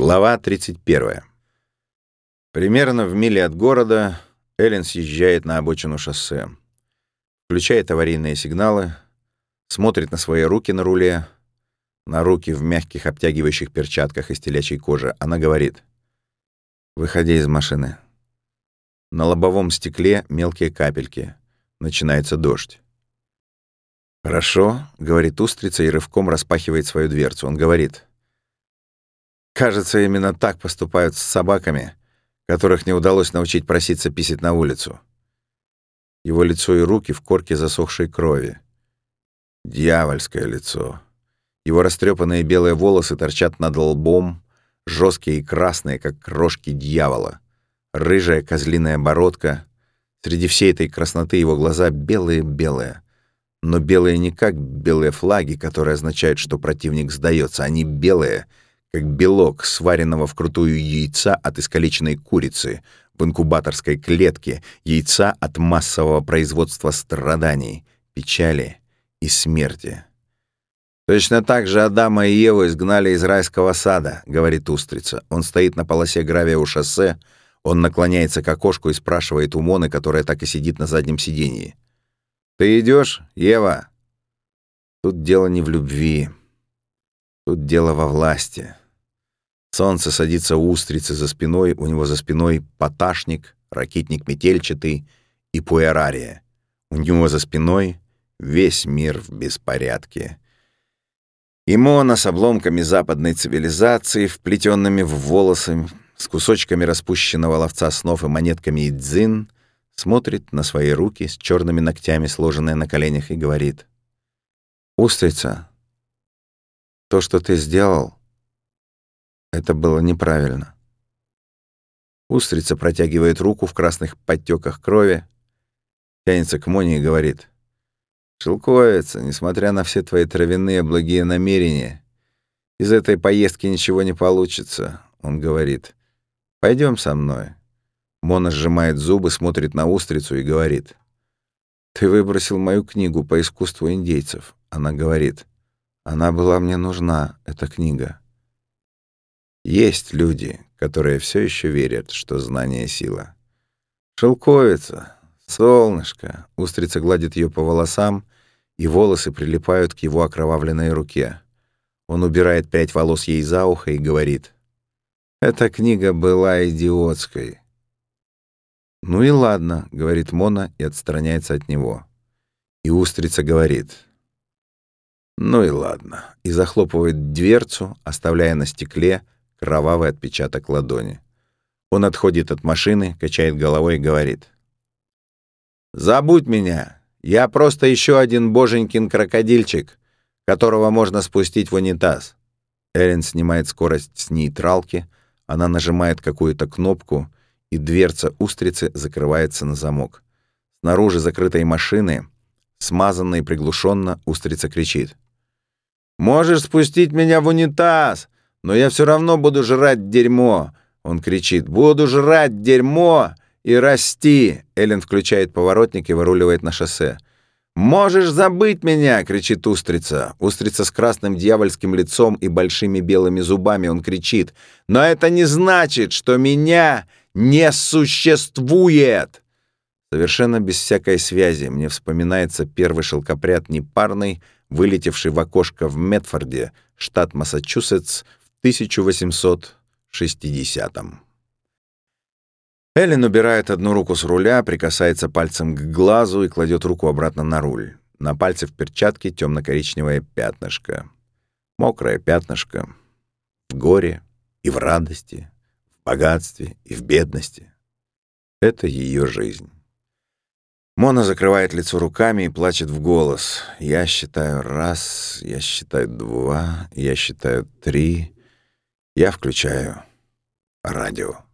Глава 31. Примерно в миле от города Эллен съезжает на обочину шоссе. Включает аварийные сигналы, смотрит на свои руки на руле, на руки в мягких обтягивающих перчатках из телячьей кожи. Она говорит, «Выходи из машины». На лобовом стекле мелкие капельки. Начинается дождь. «Хорошо», — говорит устрица и рывком распахивает свою дверцу. Он говорит, Кажется, именно так поступают с собаками, которых не удалось научить проситься писать на улицу. Его лицо и руки в корке засохшей крови. Дьявольское лицо. Его растрепанные белые волосы торчат над лбом, жесткие и красные, как крошки дьявола. Рыжая козлиная бородка. Среди всей этой красноты его глаза белые-белые. Но белые не как белые флаги, которые означают, что противник сдается. Они белые — как белок сваренного вкрутую яйца от искалеченной курицы в инкубаторской клетке, яйца от массового производства страданий, печали и смерти. «Точно так же Адама и Еву изгнали из райского сада», — говорит устрица. Он стоит на полосе гравия у шоссе, он наклоняется к окошку и спрашивает у Моны, которая так и сидит на заднем сиденье. «Ты идешь, Ева?» Тут дело не в любви. Тут дело во власти. Солнце садится у устрицы за спиной, у него за спиной поташник, ракетник метельчатый и пуэрария. У него за спиной весь мир в беспорядке. Имона с обломками западной цивилизации, вплетенными в волосы, с кусочками распущенного ловца снов и монетками идзин, смотрит на свои руки с черными ногтями, сложенные на коленях, и говорит. «Устрица, то, что ты сделал, это было неправильно. Устрица протягивает руку в красных подтеках крови, тянется к Моне и говорит. «Шелковица, несмотря на все твои травяные благие намерения, из этой поездки ничего не получится», — он говорит. Пойдем со мной». Мона сжимает зубы, смотрит на устрицу и говорит. «Ты выбросил мою книгу по искусству индейцев». Она говорит. «Она была мне нужна, эта книга». Есть люди, которые все еще верят, что знание — сила. Шелковица, солнышко, устрица гладит ее по волосам, и волосы прилипают к его окровавленной руке. Он убирает прядь волос ей за ухо и говорит. «Эта книга была идиотской». «Ну и ладно», — говорит Мона и отстраняется от него. И устрица говорит. «Ну и ладно», и захлопывает дверцу, оставляя на стекле кровавый отпечаток ладони. Он отходит от машины, качает головой и говорит. «Забудь меня! Я просто еще один боженькин крокодильчик, которого можно спустить в унитаз». Эллен снимает скорость с нейтралки, она нажимает какую-то кнопку, и дверца устрицы закрывается на замок. Снаружи закрытой машины, смазанно и приглушенно, устрица кричит. «Можешь спустить меня в унитаз! Но я все равно буду жрать дерьмо!» Он кричит «Буду жрать дерьмо и расти!» Эллен включает поворотник и выруливает на шоссе. «Можешь забыть меня!» — кричит устрица. Устрица с красным дьявольским лицом и большими белыми зубами. Он кричит. «Но это не значит, что меня не существует!» Совершенно без всякой связи мне вспоминается первый шелкопряд непарный, вылетевший в окошко в Метфорде, штат Массачусетс, 1860-м. Эллен убирает одну руку с руля, прикасается пальцем к глазу и кладет руку обратно на руль. На пальце в перчатке темно-коричневое пятнышко. Мокрое пятнышко. В горе и в радости, в богатстве и в бедности. Это ее жизнь. Мона закрывает лицо руками и плачет в голос. Я считаю раз, я считаю два, я считаю три. Я включаю радио.